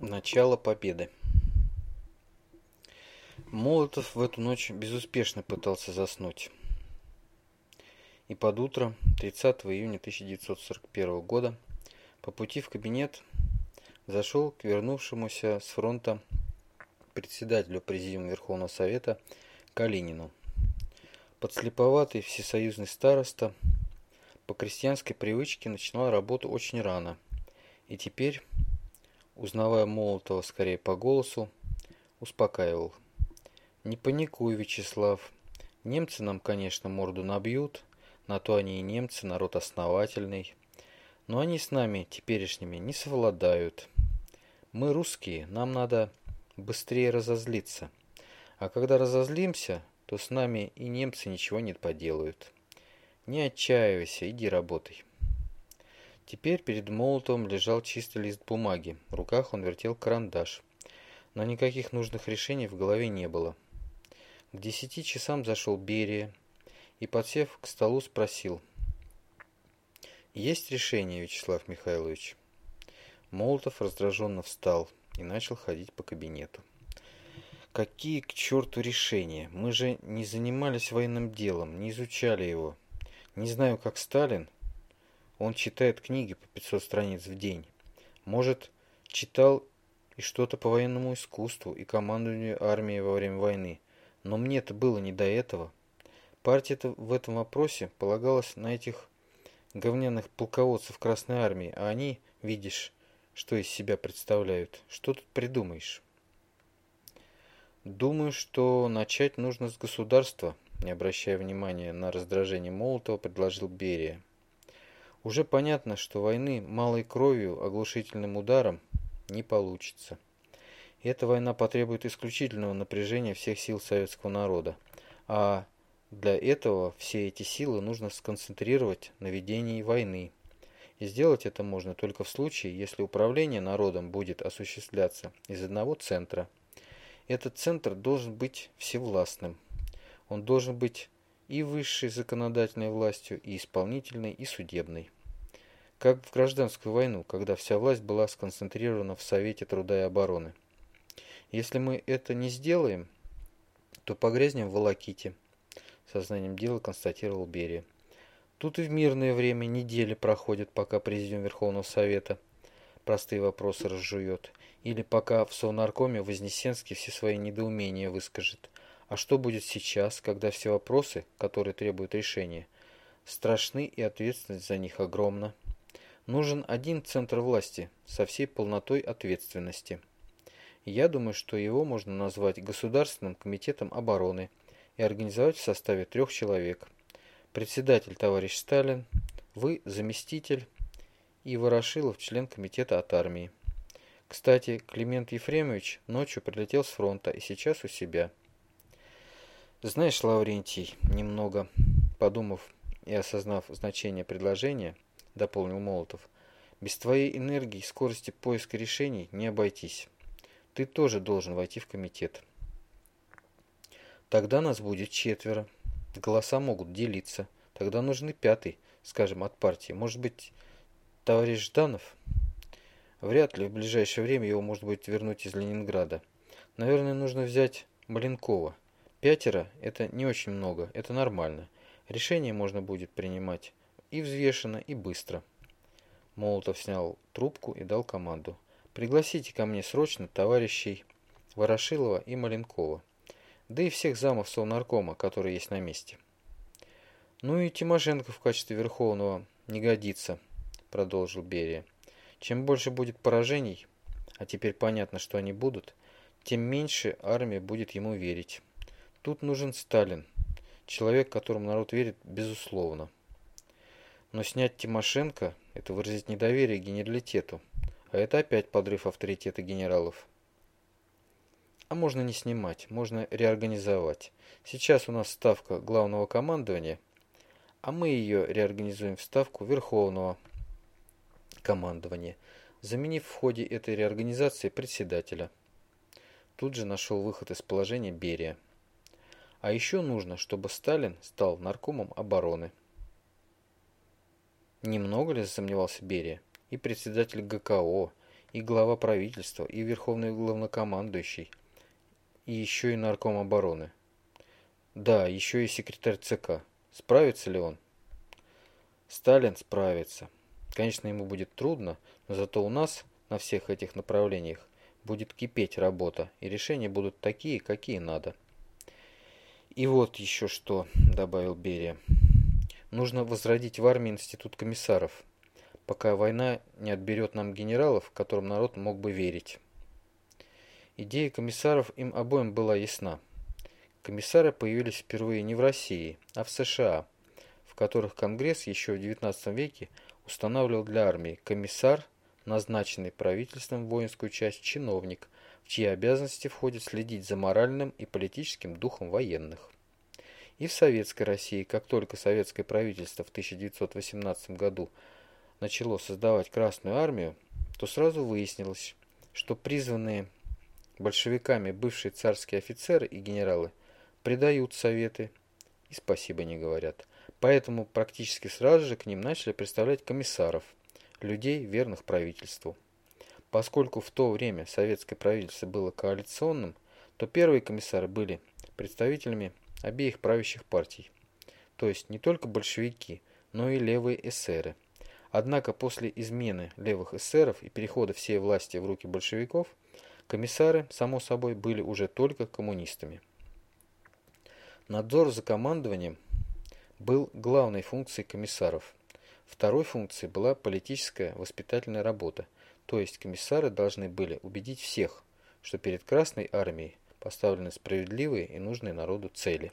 Начало победы. Молотов в эту ночь безуспешно пытался заснуть. И под утро 30 июня 1941 года по пути в кабинет зашел к вернувшемуся с фронта председателю Президиума Верховного Совета Калинину. Подслеповатый всесоюзный староста по крестьянской привычке начинал работу очень рано. И теперь узнавая Молотова скорее по голосу, успокаивал. «Не паникуй, Вячеслав. Немцы нам, конечно, морду набьют, на то они и немцы, народ основательный. Но они с нами, теперешними, не совладают. Мы русские, нам надо быстрее разозлиться. А когда разозлимся, то с нами и немцы ничего не поделают. Не отчаивайся, иди работай». Теперь перед Молотовым лежал чистый лист бумаги, в руках он вертел карандаш. Но никаких нужных решений в голове не было. К десяти часам зашел Берия и, подсев к столу, спросил. «Есть решение, Вячеслав Михайлович?» Молотов раздраженно встал и начал ходить по кабинету. «Какие к черту решения? Мы же не занимались военным делом, не изучали его. Не знаю, как Сталин, он читает книги по 500 страниц в день. Может, читал и что-то по военному искусству и командованию армией во время войны. Но мне-то было не до этого. Партия-то в этом вопросе полагалась на этих говняных полководцев Красной Армии, а они, видишь, что из себя представляют. Что тут придумаешь? Думаю, что начать нужно с государства, не обращая внимания на раздражение Молотова, предложил Берия. Уже понятно, что войны малой кровью, оглушительным ударом не получится. И эта война потребует исключительного напряжения всех сил советского народа. А для этого все эти силы нужно сконцентрировать на ведении войны. И сделать это можно только в случае, если управление народом будет осуществляться из одного центра. Этот центр должен быть всевластным. Он должен быть и высшей законодательной властью, и исполнительной, и судебной. Как в гражданскую войну, когда вся власть была сконцентрирована в Совете труда и обороны. Если мы это не сделаем, то погрязнем в волоките, сознанием дела констатировал Берия. Тут и в мирное время недели проходят, пока президиум Верховного Совета простые вопросы разжует, или пока в Совнаркоме Вознесенский все свои недоумения выскажет. А что будет сейчас, когда все вопросы, которые требуют решения, страшны и ответственность за них огромна? Нужен один центр власти со всей полнотой ответственности. Я думаю, что его можно назвать Государственным комитетом обороны и организовать в составе трех человек. Председатель товарищ Сталин, вы заместитель и Ворошилов член комитета от армии. Кстати, Климент Ефремович ночью прилетел с фронта и сейчас у себя. Знаешь, Лаврентий, немного подумав и осознав значение предложения, дополнил Молотов, без твоей энергии и скорости поиска решений не обойтись. Ты тоже должен войти в комитет. Тогда нас будет четверо. Голоса могут делиться. Тогда нужны пятый, скажем, от партии. Может быть, товарищ Жданов? Вряд ли в ближайшее время его может быть вернуть из Ленинграда. Наверное, нужно взять Маленкова. Пятеро – это не очень много, это нормально. Решение можно будет принимать и взвешенно, и быстро. Молотов снял трубку и дал команду. «Пригласите ко мне срочно товарищей Ворошилова и Маленкова, да и всех замов Совнаркома, которые есть на месте». «Ну и Тимошенко в качестве Верховного не годится», – продолжил Берия. «Чем больше будет поражений, а теперь понятно, что они будут, тем меньше армия будет ему верить». Тут нужен Сталин, человек, которому народ верит безусловно. Но снять Тимошенко – это выразить недоверие генералитету, а это опять подрыв авторитета генералов. А можно не снимать, можно реорганизовать. Сейчас у нас ставка главного командования, а мы ее реорганизуем в ставку верховного командования, заменив в ходе этой реорганизации председателя. Тут же нашел выход из положения Берия. А еще нужно, чтобы Сталин стал наркомом обороны. Немного ли засомневался Берия? И председатель ГКО, и глава правительства, и верховный главнокомандующий, и еще и нарком обороны. Да, еще и секретарь ЦК. Справится ли он? Сталин справится. Конечно, ему будет трудно, но зато у нас на всех этих направлениях будет кипеть работа, и решения будут такие, какие надо. И вот еще что, добавил Берия. Нужно возродить в армии институт комиссаров, пока война не отберет нам генералов, которым народ мог бы верить. Идея комиссаров им обоим была ясна. Комиссары появились впервые не в России, а в США, в которых Конгресс еще в XIX веке устанавливал для армии комиссар, назначенный правительством воинскую часть чиновник, чьи обязанности входит следить за моральным и политическим духом военных. И в Советской России, как только советское правительство в 1918 году начало создавать Красную Армию, то сразу выяснилось, что призванные большевиками бывшие царские офицеры и генералы предают советы и спасибо не говорят. Поэтому практически сразу же к ним начали представлять комиссаров, людей, верных правительству. Поскольку в то время советское правительство было коалиционным, то первые комиссары были представителями обеих правящих партий, то есть не только большевики, но и левые эсеры. Однако после измены левых эсеров и перехода всей власти в руки большевиков, комиссары, само собой, были уже только коммунистами. Надзор за командованием был главной функцией комиссаров. Второй функцией была политическая воспитательная работа, то есть комиссары должны были убедить всех, что перед Красной Армией поставлены справедливые и нужные народу цели.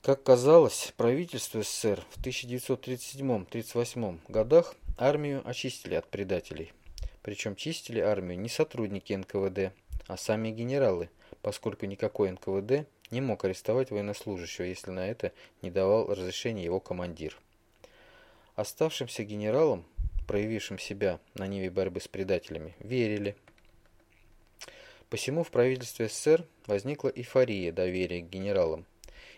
Как казалось, правительство СССР в 1937-38 годах армию очистили от предателей. Причем чистили армию не сотрудники НКВД, а сами генералы, поскольку никакой НКВД не мог арестовать военнослужащего, если на это не давал разрешения его командир. Оставшимся генералам, проявившим себя на ниве борьбы с предателями, верили. Посему в правительстве СССР возникла эйфория доверия к генералам,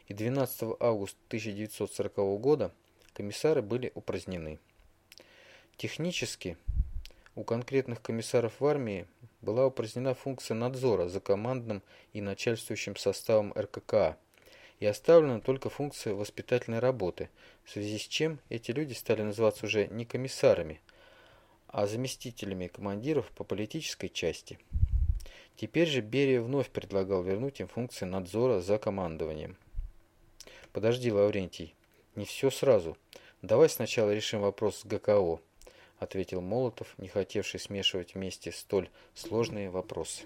и 12 августа 1940 года комиссары были упразднены. Технически у конкретных комиссаров в армии была упразднена функция надзора за командным и начальствующим составом РККА и оставлена только функция воспитательной работы, в связи с чем эти люди стали называться уже не комиссарами, а заместителями командиров по политической части. Теперь же Берия вновь предлагал вернуть им функции надзора за командованием. «Подожди, Лаврентий, не все сразу. Давай сначала решим вопрос с ГКО» ответил Молотов, не хотевший смешивать вместе столь сложные вопросы.